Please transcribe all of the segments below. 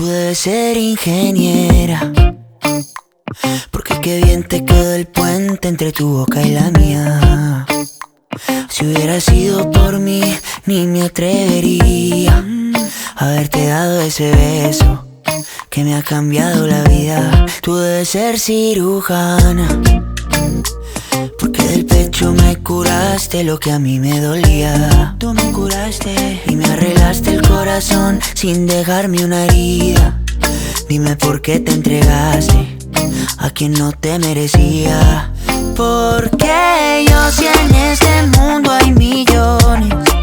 Tú debes ser ingeniera. Porque qué bien te quedó el puente entre tu boca y la mía. Si hubiera sido por mí, ni me atrevería a haberte dado ese beso que me ha cambiado la vida. Tú debes ser cirujana. Porque del pecho me curaste lo que a mí me dolía. Tú me curaste y me arreglaste sin dejarme una herida. Dime por qué te entregaste a quien no te merecía. Porque yo si en este mundo hay millones.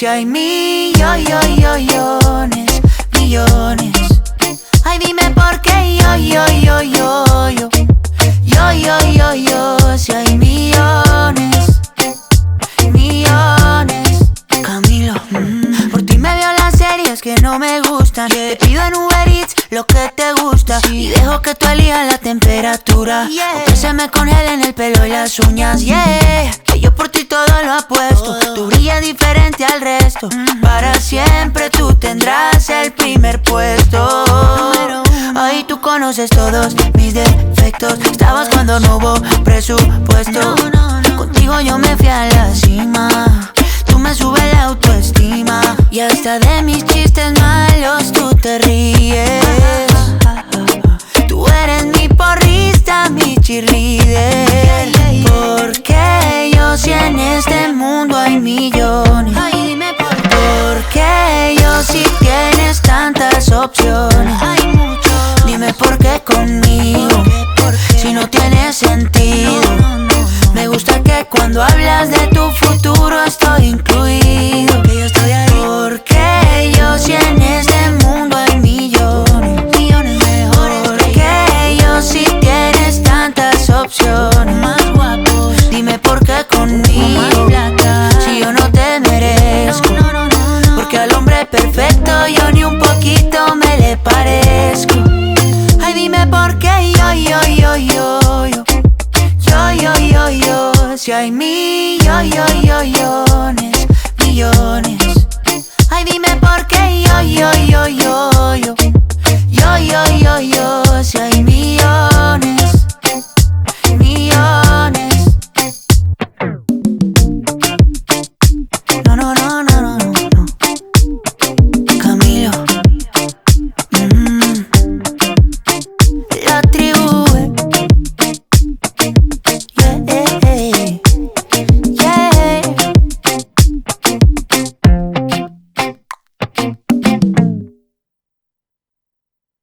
Si hay millones, millones. Ay, dime por qué yo, yo, yo, yo, yo. Yo, yo, yo, yo. Si hay millones, millones. Camilo, mm, por ti me veo las series que no me gustan. Te pido en Uber Eats lo que te gusta y dejo que tú elijas la temperatura. O que se me congelen el pelo y las uñas, yeah. Que yo por ti todo lo apuesto. Tú brillas Para siempre tú tendrás el primer puesto. Ahí tú conoces todos mis defectos. Estabas cuando no hubo presupuesto. Contigo yo me fui a la cima. Tú me subes la autoestima. Y hasta de mis chistes malos tú te ríes. Tú eres mi porrista, mi cheerleader. Porque yo si en este mundo hay millones. Opciones. Dime por qué conmigo. Si no tiene sentido. Me gusta que cuando hablas de tu futuro estoy incluido. Que yo estoy ahí. Porque yo si en este mundo hay millones. Millones mejores. Porque yo si tienes tantas opciones. Más guapos. Dime por qué conmigo. Si yo no te merezco. Porque al hombre perfecto yo ni un parezco. Ay, dime por qué yo, yo, yo, yo, yo. Yo, yo, yo, yo. Si hay mi, yo, yo, yo, yones, millones. Ay, dime por qué yo, yo, yo, yo, yo. Yo, yo, yo, yo. Si hay millones, millones. No, no, no, no.